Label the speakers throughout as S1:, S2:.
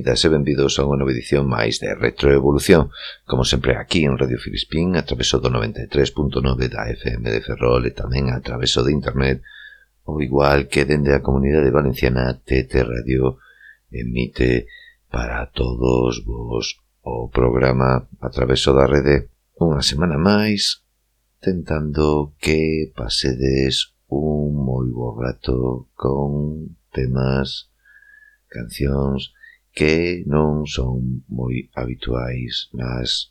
S1: benvidas e benvidos a unha nova edición máis de Retroevolución, como sempre aquí en Radio Filispín, a traveso do 93.9 da FM de Ferrol e tamén a traveso de Internet, ou igual que dende a comunidade valenciana TT Radio emite para todos vos o programa a traveso da rede. Unha semana máis tentando que pasedes un moi bo rato con temas cancións que non son moi habituais nas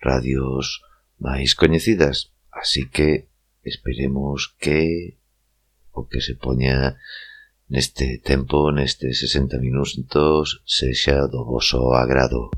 S1: radios máis coñecidas, así que esperemos que o que se poña neste tempo, nestes 60 minutos, sexa do vosso agrado.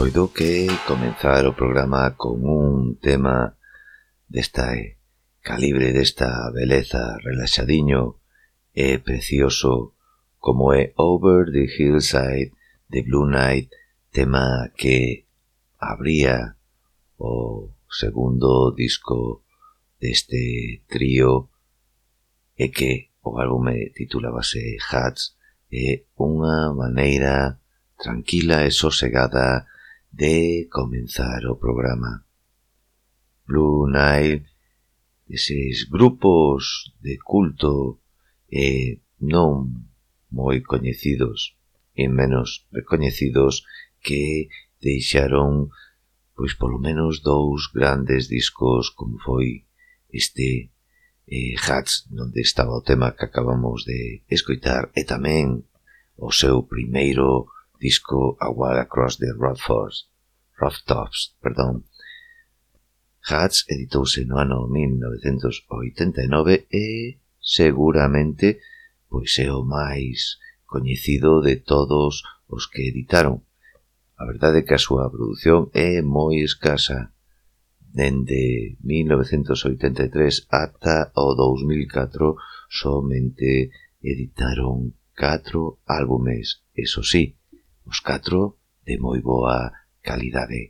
S1: coido que comenzar o programa con un tema desta eh, calibre, desta beleza, relaxadiño e precioso como é Over the Hillside de Blue Night, tema que abría o segundo disco deste trío e que o álbume titulábase Hats e unha maneira tranquila e sosegada de comenzar o programa. Blue Nile, eses grupos de culto eh, non moi coñecidos e menos recoñecidos que deixaron pois polo menos dous grandes discos como foi este eh, Hats, onde estaba o tema que acabamos de escoitar, e tamén o seu primeiro disco A Walk Across the Rooftops, Rooftops perdón. Hats editouse no ano 1989 e seguramente pois é o máis coñecido de todos os que editaron. A verdade é que a súa produción é moi escasa, dende 1983 ata o 2004 somente editaron 4 álbumes, eso sí, os catro de moi boa calidade.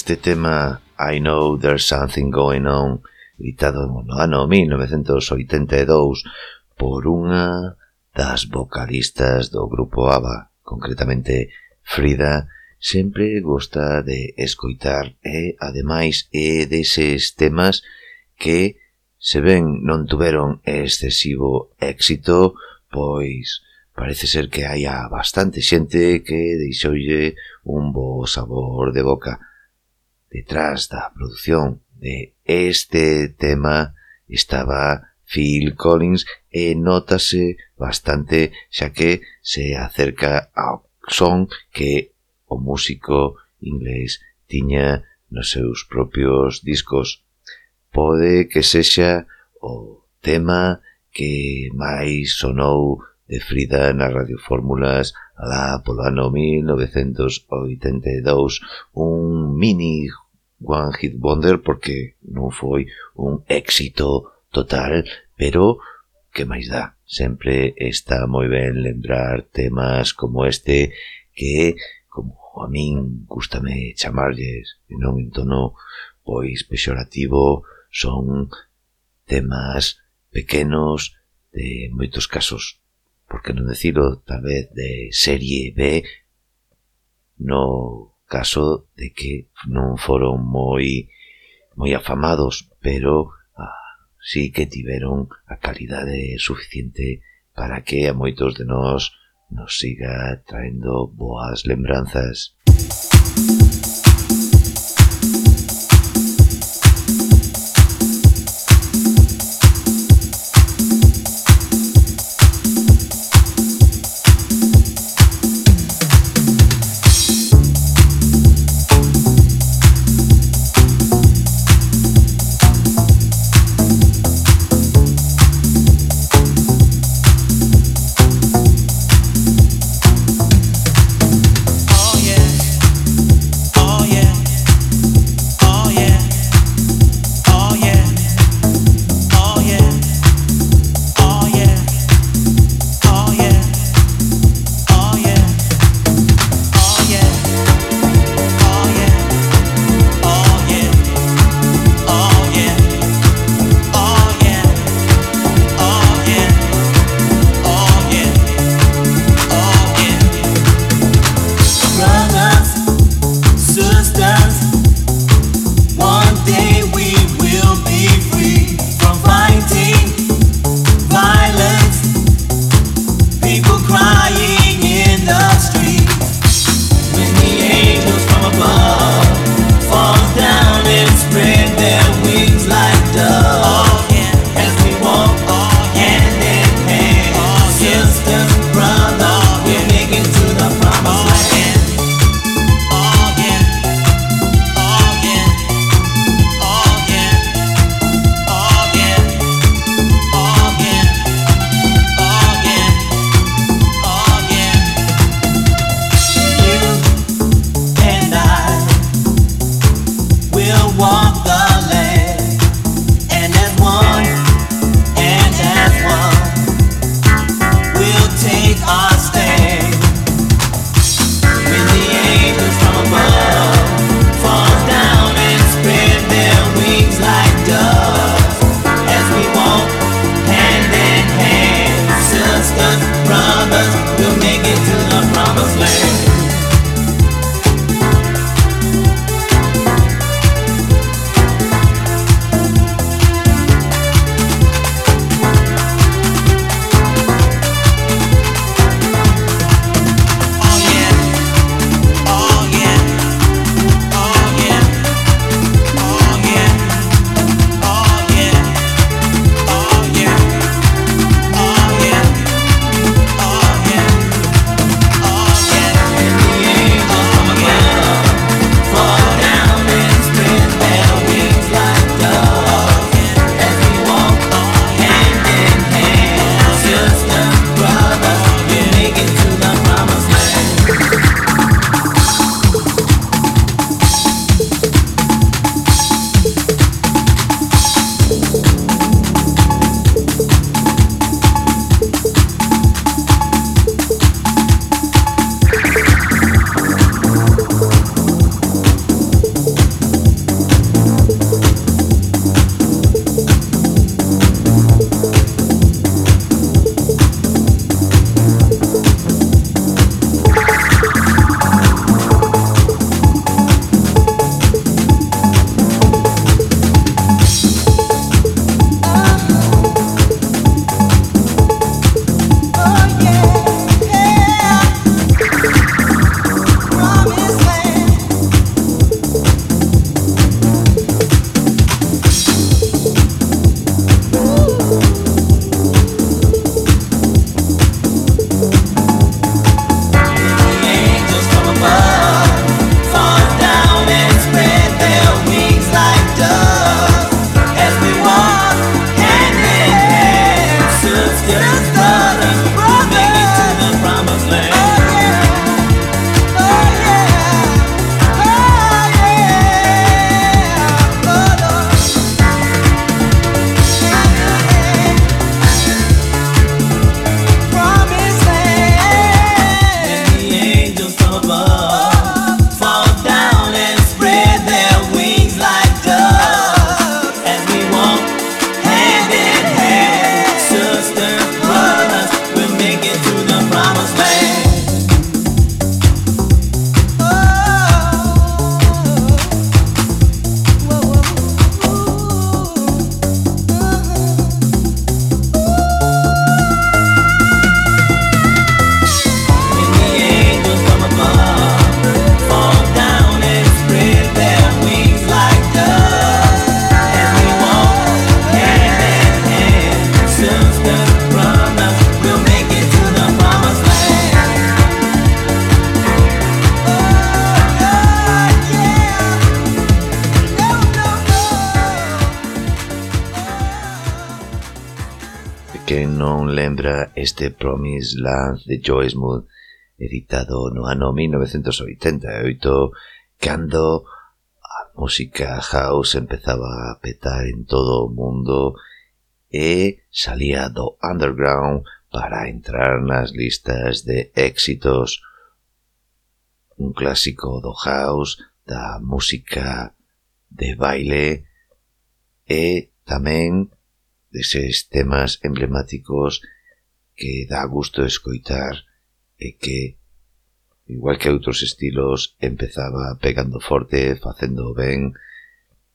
S1: este tema I Know There's Something Going On editado no ano 1982 por unha das vocalistas do grupo ABBA, concretamente Frida, sempre gosta de escoitar e, ademais, é deses temas que, se ben non tuveron excesivo éxito, pois parece ser que hai bastante xente que deixoulle un bo sabor de boca. Detrás da produción de este tema estaba Phil Collins e notase bastante xa que se acerca ao son que o músico inglés tiña nos seus propios discos. Pode que sexa o tema que máis sonou de Frida nas radiofórmulas alá polo ano 1982 un mini One Hit Wonder porque non foi un éxito total, pero que máis dá? Sempre está moi ben lembrar temas como este que, como a min gustame chamarlles e non en tono pois pexorativo, son temas pequenos de moitos casos porque non decilo, tal vez de serie B, no caso de que non foron moi moi afamados, pero ah, sí que tiveron a calidade suficiente para que a moitos de nós nos siga traendo boas lembranzas. Música
S2: We'll make it to the promised land.
S1: Strange Land de Joe Smooth editado no ano 1988 cando a música house empezaba a petar en todo o mundo e salía do underground para entrar nas listas de éxitos. Un clásico do house da música de baile e tamén deses temas emblemáticos que dá gusto escoitar e que, igual que outros estilos, empezaba pegando forte, facendo ben,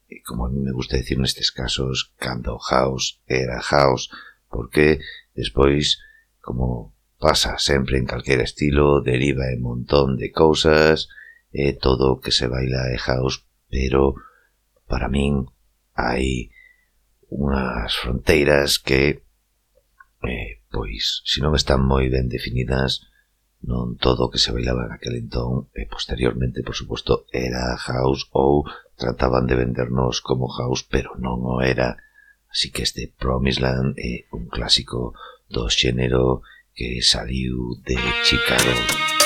S1: e como a mí me gusta decir nestes casos, cando house era house, porque despois, como pasa sempre en calquera estilo, deriva en montón de cousas, e todo o que se baila é house, pero para min hai unhas fronteiras que eh, pois, se non están moi ben definidas, non todo o que se bailaba aquel entón e posteriormente, por suposto, era house ou trataban de vendernos como house, pero non o era. Así que este Promisland é un clásico do xénero que saliu de Chicago. Música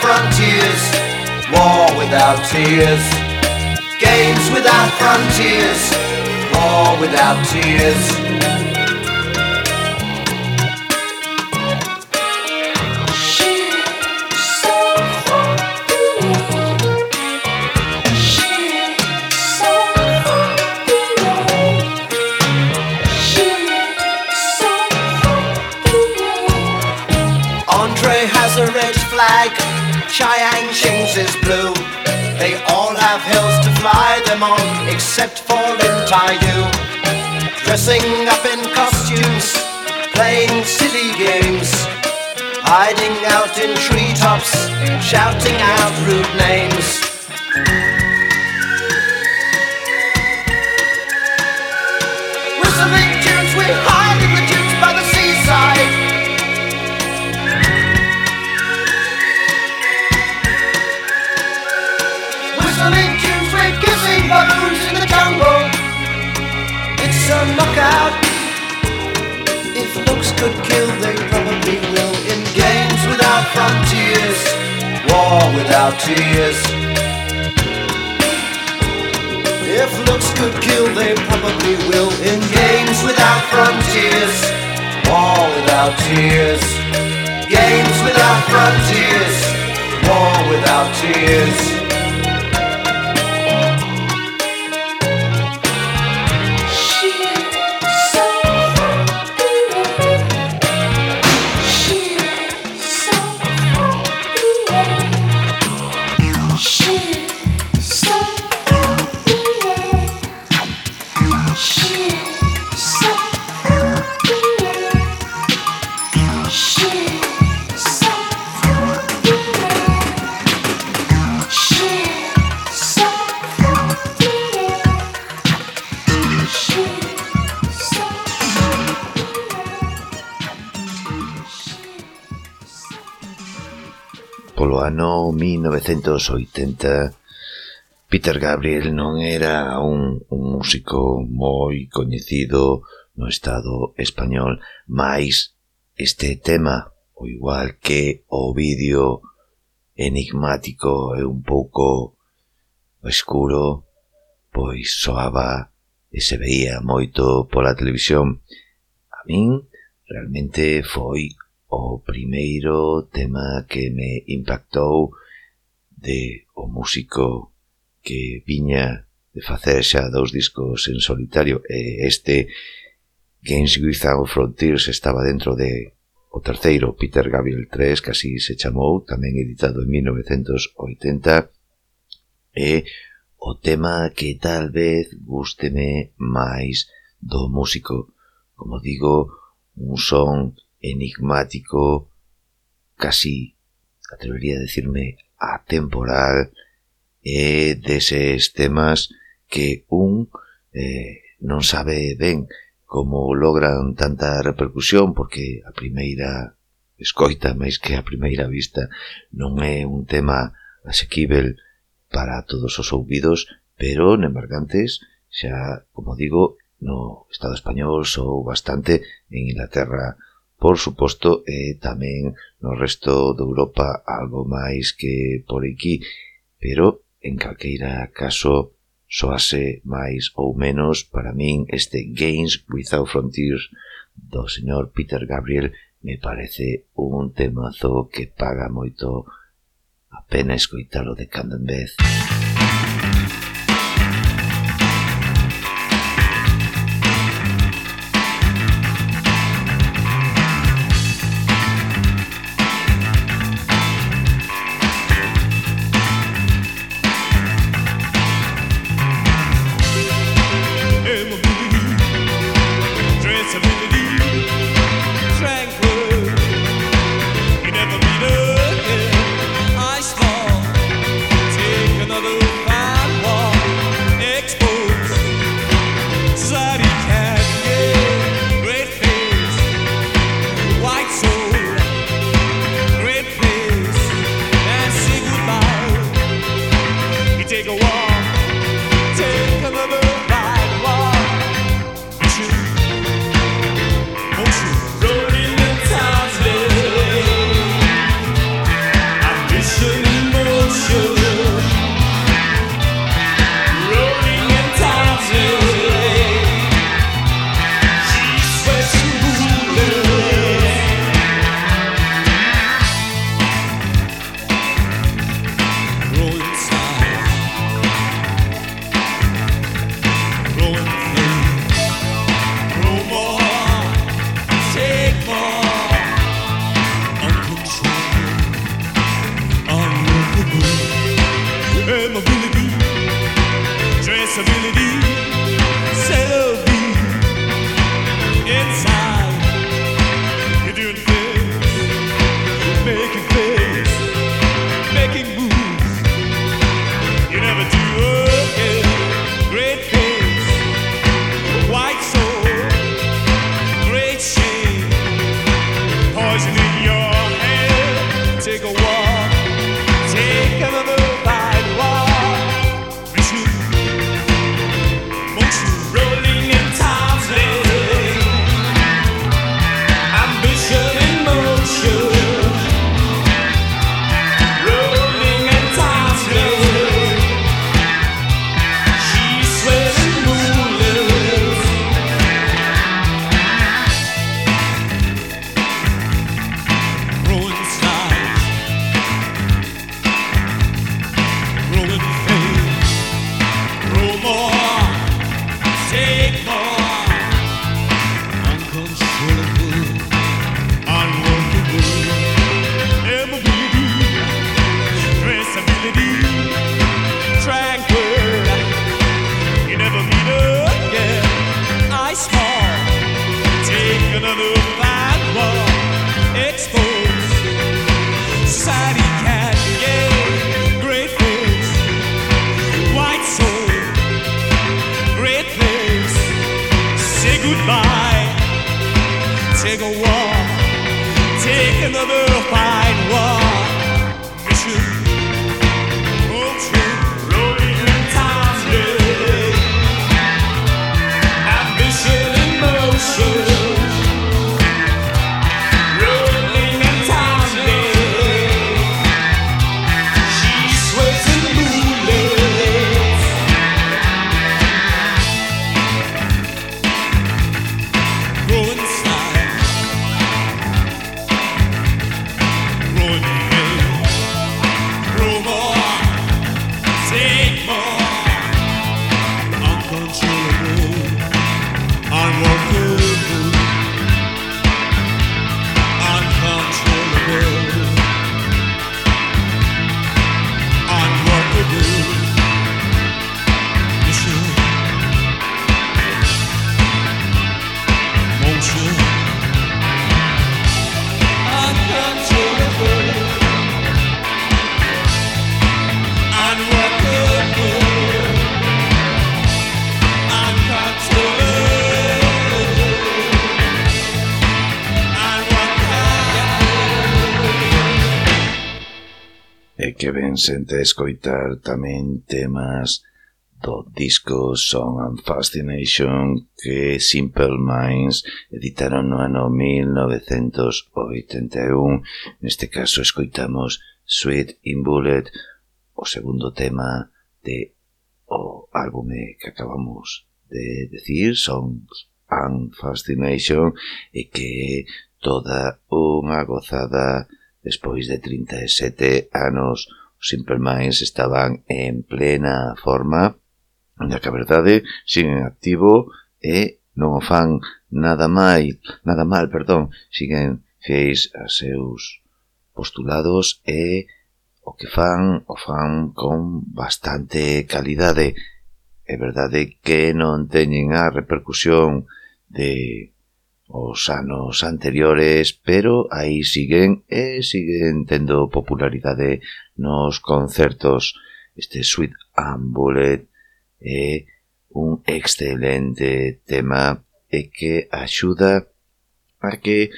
S3: frontiers, war without tears. Games without frontiers, war without tears. Chiang Ching's is blue. They all have hills to fly them on, except for Lin Tai Yu. Dressing up in costumes, playing silly games, hiding out in treetops, shouting out rude names. Whistling tunes we out. If looks could kill, they probably will. In games without frontiers, war without tears. If looks could kill, they probably will. In games without frontiers, war without tears. Games without frontiers, war without tears.
S1: 1980 Peter Gabriel non era un, un músico moi coñecido no estado español, mais este tema, o igual que o vídeo enigmático e un pouco escuro, pois soaba e se veía moito pola televisión. A min realmente foi o primeiro tema que me impactou de o músico que viña de facer xa dous discos en solitario e este Games Without Frontiers estaba dentro de o terceiro, Peter Gabriel 3, que así se chamou, tamén editado en 1980, e o tema que tal vez gústeme máis do músico. Como digo, un son enigmático, casi, atrevería a decirme, atemporal é deses temas que un eh, non sabe ben como logran tanta repercusión porque a primeira escoita, máis que a primeira vista non é un tema asequível para todos os ouvidos, pero nembargantes xa, como digo, no Estado español sou bastante en Inglaterra Por suposto, e tamén no resto de Europa algo máis que por aquí, pero en calqueira caso soase máis ou menos para min este Games Without Frontiers do señor Peter Gabriel me parece un temazo que paga moito a pena escoitalo de cando en vez. Música sente escoitar tamén temas do disco Song and Fascination que Simple Minds editaron no ano 1981. Neste caso escoitamos Sweet in Bullet, o segundo tema de o álbume que acabamos de decir, Songs and Fascination, e que toda unha gozada despois de 37 anos simplemáis estaban en plena forma, na que a verdade siguen activo e non o fan nada mal, nada mal, perdón, siguen fiéis a seus postulados e o que fan, o fan con bastante calidade. É verdade que non teñen a repercusión de os anos anteriores, pero aí siguen e siguen tendo popularidade nos concertos. Este Sweet Ambullet é un excelente tema e que axuda a que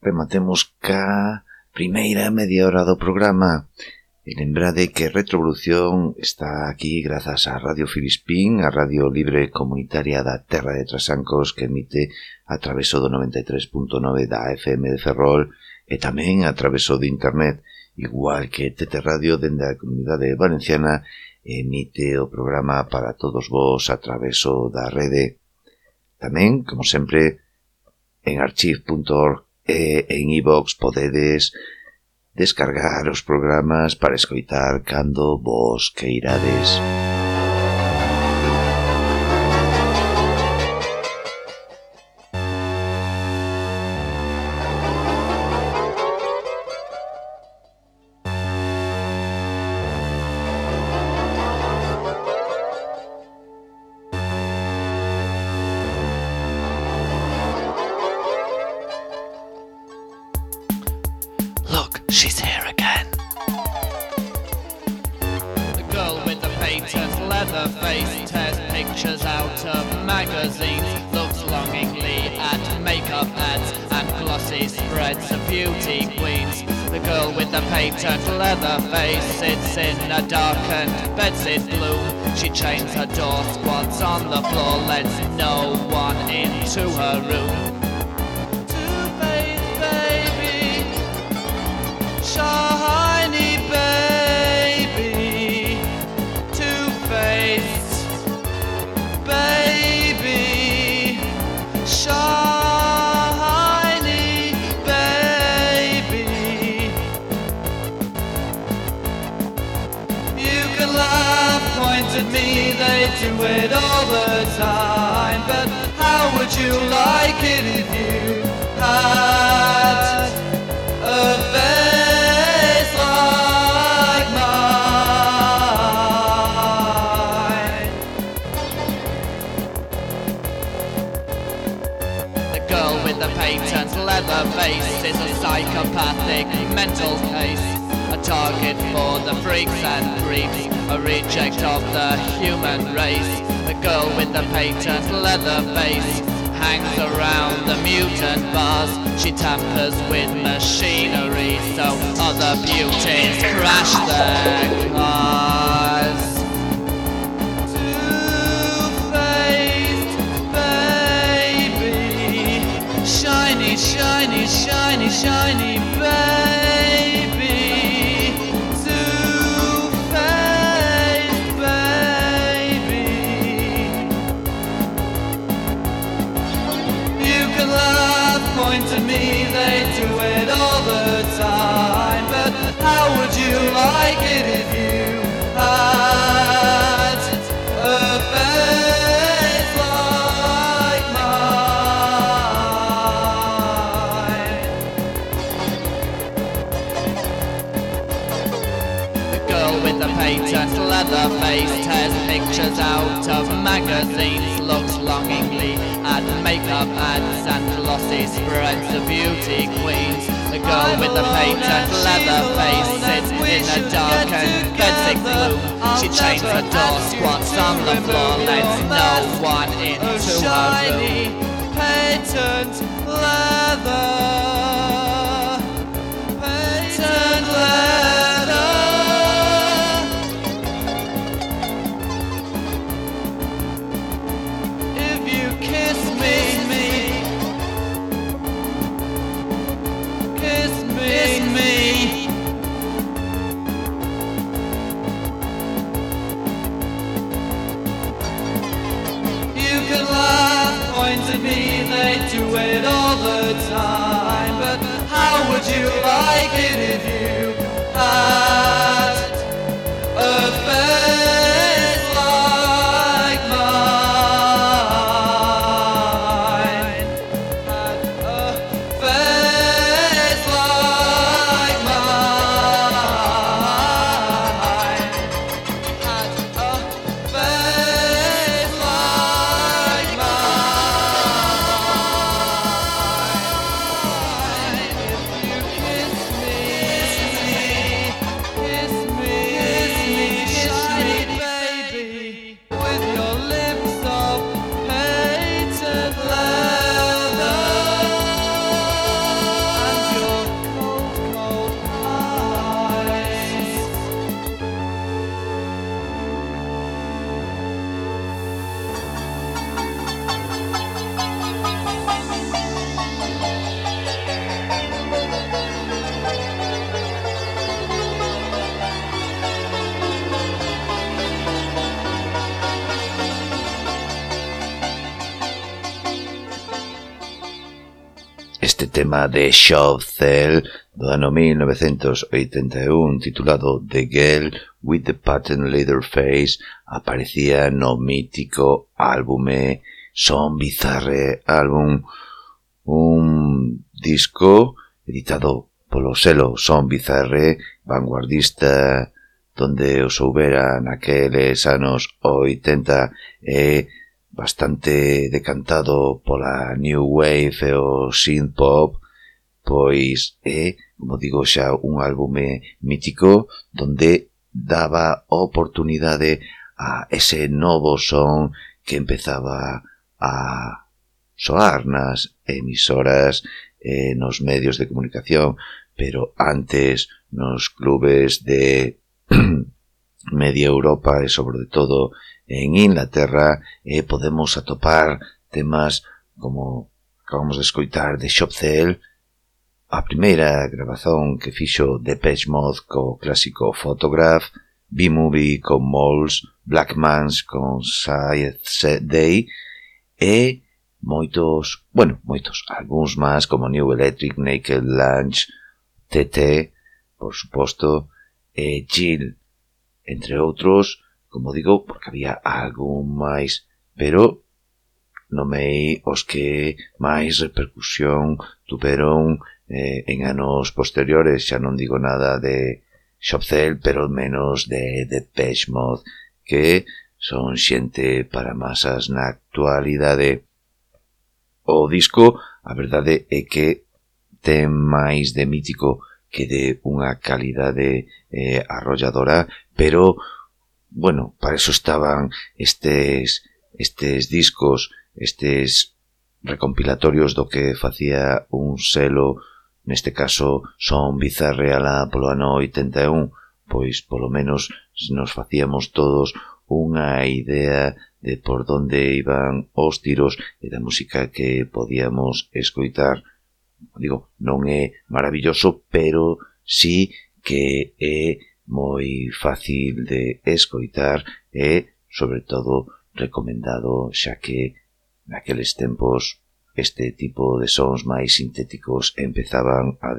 S1: rematemos ca primeira media hora do programa. E lembrade que Retrovolución está aquí grazas a Radio Filispín, a Radio Libre Comunitaria da Terra de Trasancos que emite a traveso do 93.9 da FM de Ferrol e tamén a traveso de Internet, igual que TT Radio dende a Comunidade Valenciana emite o programa para todos vos a traveso da rede. Tamén, como sempre, en archive.org e en iVox e podedes descargar os programas para escoitar cando vos queirades.
S4: girl with the painted leather face sits in a darkened bed in blue. She chains her door, squats on the floor, lets no one into her room. To bathe, baby. Shah. Reject of the human race. The girl with the patent leather face hangs around the mutant bars. She tampers with machinery so other beauties crash their cars. Shiny, shiny, shiny, baby. Two-faced baby. You can laugh, point to me, they do it all the time. But how would you like it if you patent leather face tears pictures out of magazines, looks longingly at makeup ads and glossy spreads of beauty queens. The girl with the patent leather face sits in a dark and bedsick gloom. She chains her door, squats on the floor, lets no one into her room. Patent leather. Patent leather. It all the time. But how would you like it if you had a
S1: tema de Shobzel do ano 1981 titulado The Girl with the Patent Leather Face aparecía no mítico álbume Son Bizarre álbum un disco editado polo selo Son Bizarre vanguardista donde os houbera naqueles anos 80 e bastante decantado pola New Wave e o synth pop, pois é, como digo xa, un álbume mítico donde daba oportunidade a ese novo son que empezaba a soar nas emisoras eh, nos medios de comunicación, pero antes nos clubes de media Europa e sobre todo en Inglaterra eh, podemos atopar temas como acabamos de escoitar de Xopcel, a primeira grabazón que fixo Depeche Mode co clásico Photograph, B-Movie con Moles, Black Mans con Side Day e moitos, bueno, moitos, algúns máis como New Electric, Naked Lunch, TT, por suposto, e Jill entre outros, como digo, porque había algún máis, pero nomei os que máis repercusión tuveron eh, en anos posteriores, xa non digo nada de Xopcel, pero menos de Depeche Mode, que son xente para masas na actualidade. O disco, a verdade é que ten máis de mítico que de unha calidade eh, arrolladora, pero bueno, para eso estaban estes, estes discos, estes recompilatorios do que facía un selo, neste caso son Bizarre la polo ano 81, pois polo menos nos facíamos todos unha idea de por donde iban os tiros e da música que podíamos escoitar. Digo, non é maravilloso, pero sí que é moi fácil de escoitar e, sobre todo, recomendado xa que naqueles tempos este tipo de sons máis sintéticos empezaban a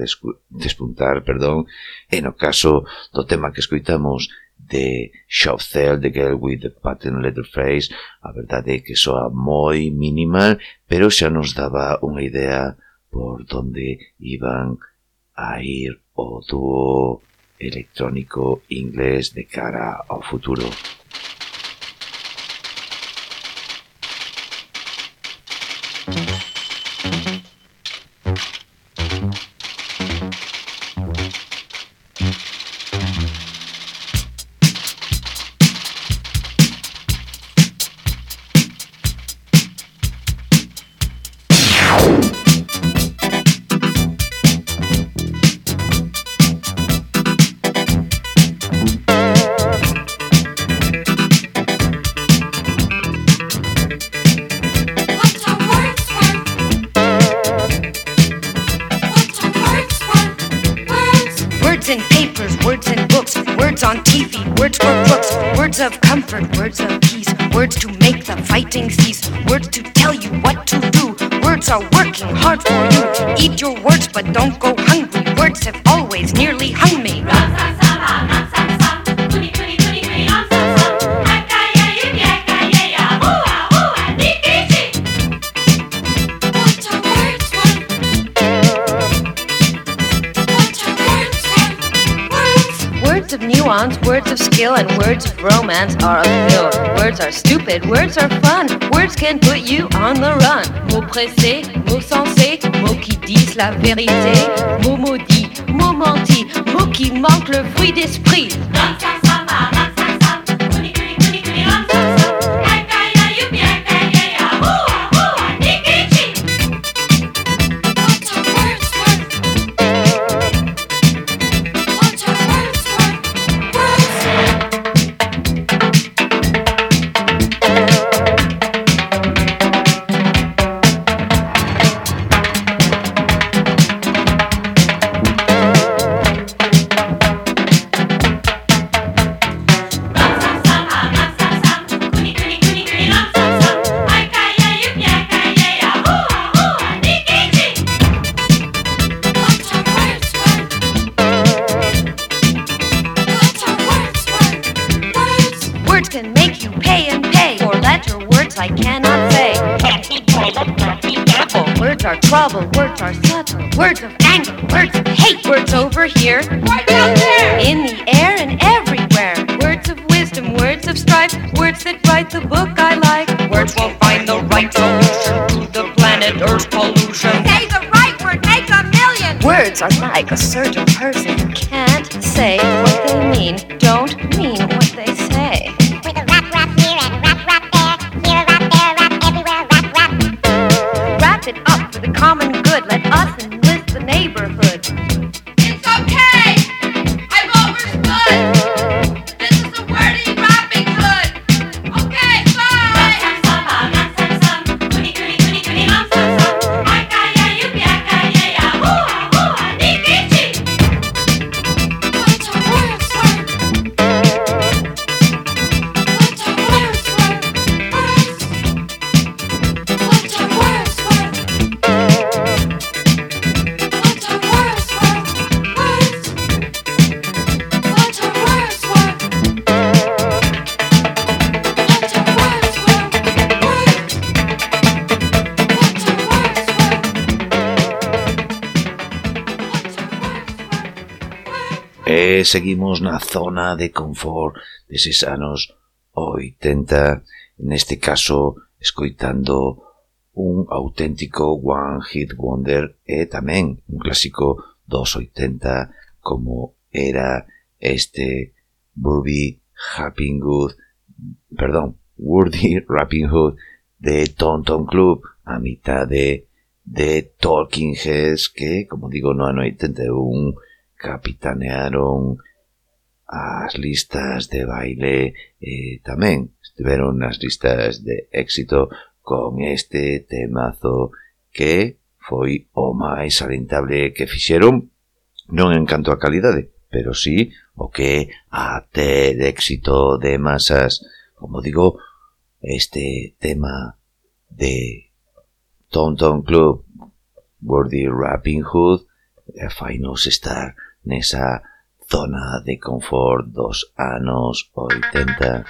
S1: despuntar, perdón, e no caso do tema que escoitamos de Shop Cell, The Girl with the Pattern Leatherface, a verdade é que soa moi minimal, pero xa nos daba unha idea por donde iban a ir o dúo. Electrónico inglés de cara ao futuro.
S5: Words of comfort, words of peace, words to make the fighting cease, words to tell you what to do. Words are working hard for you. Eat your words, but don't go hungry. Words have always nearly hung me. Romance are obscure. Words are stupid, words are fun. Words can put you on the run. Mots pressés, mots sensés, mots qui disent la vérité. Mots maudits, mots mentis, mots qui manquent le fruit d'esprit. are trouble, words are subtle, words of anger, words of hate, words over here, words
S6: there,
S5: in the air and everywhere. Words of wisdom, words of strife, words that write the book I like. Words won't find the right solution to the planet Earth's pollution.
S6: Say the right word, make a million.
S5: Words are like a certain person who can't say what they mean. Don't
S1: seguimos na zona de confort deses anos 80, neste caso escoitando un auténtico One Hit Wonder e tamén un clásico dos 80 como era este Burby Happy Good, perdón, Wordy Rapping Hood de Tonton Club a mitad de, de Talking Heads que, como digo, no ano 81 capitanearon as listas de baile e tamén estiveron nas listas de éxito con este temazo que foi o máis alentable que fixeron, non en canto a calidade, pero sí o que a ter éxito de masas, como digo, este tema de Tom Tom Club, Wordy Rapping Hood, fainos estar nesa zona de confort dos anos 80.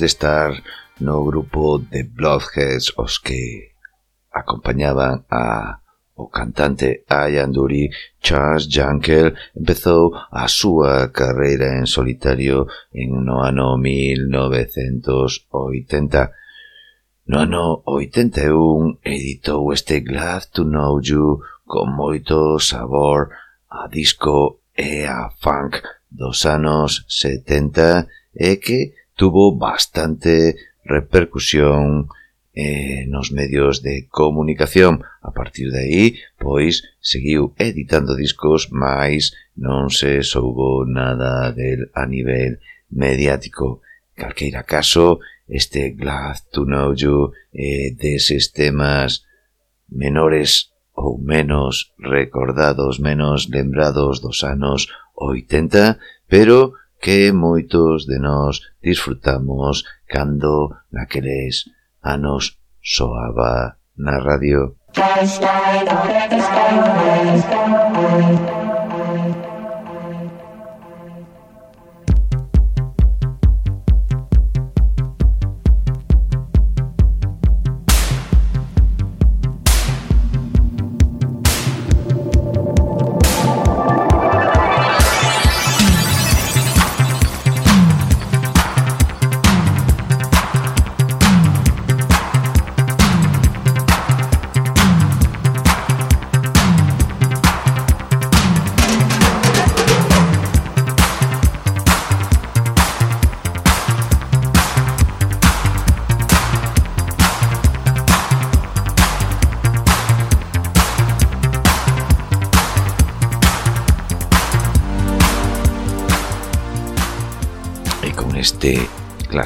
S1: de estar no grupo de Bloodheads os que acompañaban a o cantante Ian Dury, Charles Jankel empezou a súa carreira en solitario en no ano 1980. No ano 81 editou este Glad to Know You con moito sabor a disco e a funk dos anos 70 e que tuvo bastante repercusión eh, nos medios de comunicación. A partir de aí, pois, seguiu editando discos, mais non se soubo nada del a nivel mediático. Calqueira caso, este Glad to Know You eh, deses temas menores ou menos recordados, menos lembrados dos anos 80, pero que moitos de nós disfrutamos cando naqueles anos soaba na radio. Sky, sky,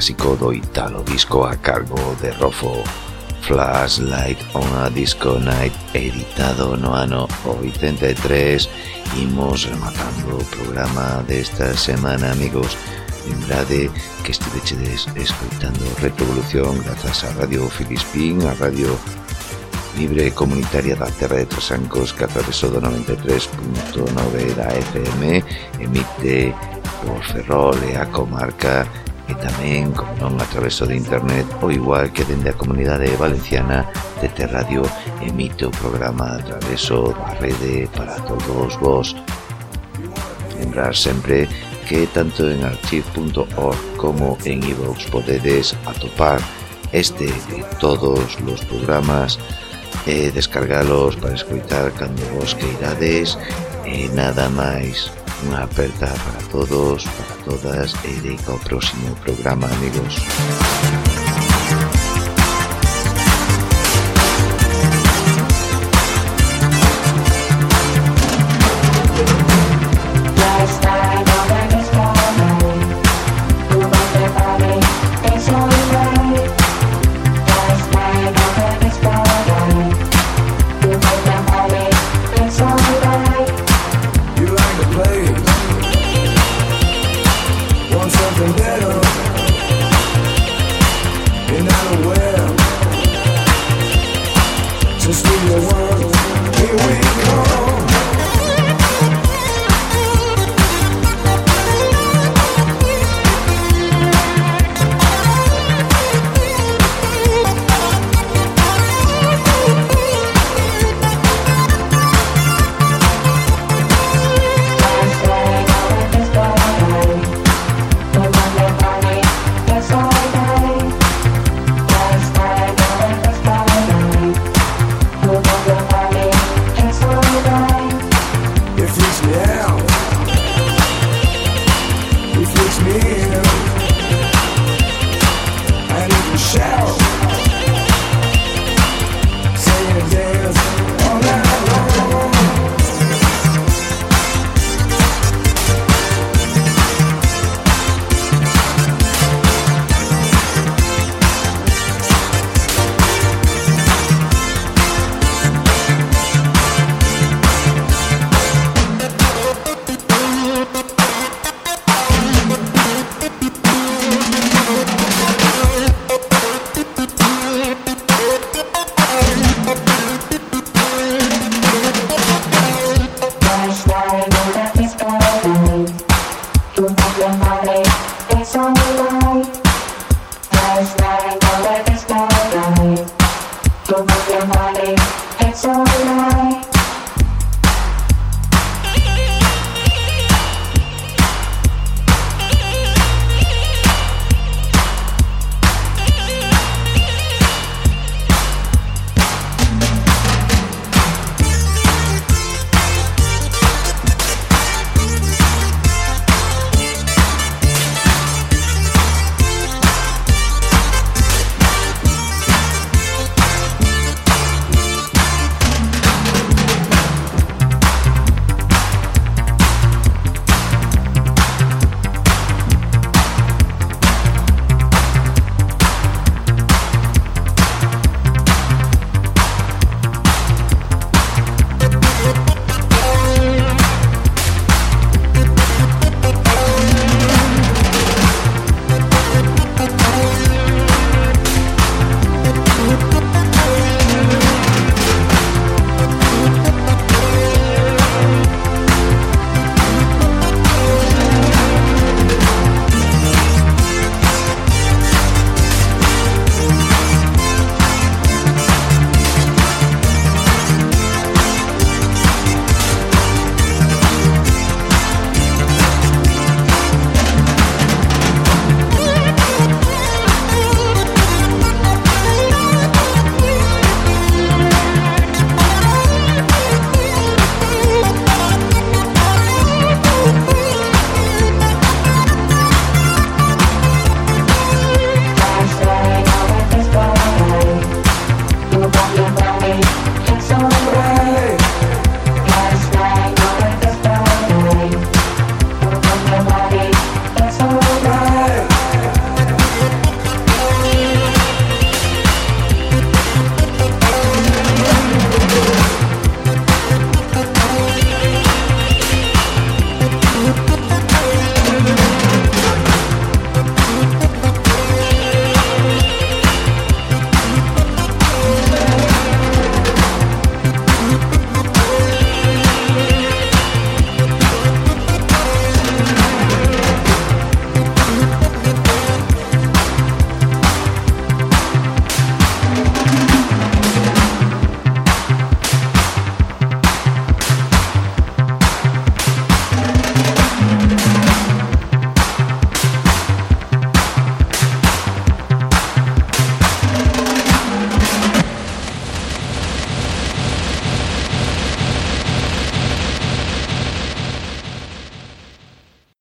S1: clásico do Italo disco a cargo de Rofo. Flashlight on a Disco Night editado no ano 83 imos rematando o programa desta semana amigos. Lembrade que estivechedes escoitando Retrovolución grazas a Radio Filispín a Radio Libre Comunitaria da Terra de Trasancos que atravesou do 93.9 da FM emite por Ferrol e a comarca e tamén, como non, a través de internet, ou igual que dende a comunidade valenciana de Terradio emite o programa a través da rede para todos vos. Lembrar sempre que tanto en archive.org como en iVoox e podedes atopar este e todos os programas e descargalos para escoitar cando vos queirades e nada máis. Unha aperta para todos, para todas e ao próximo programa, amigos.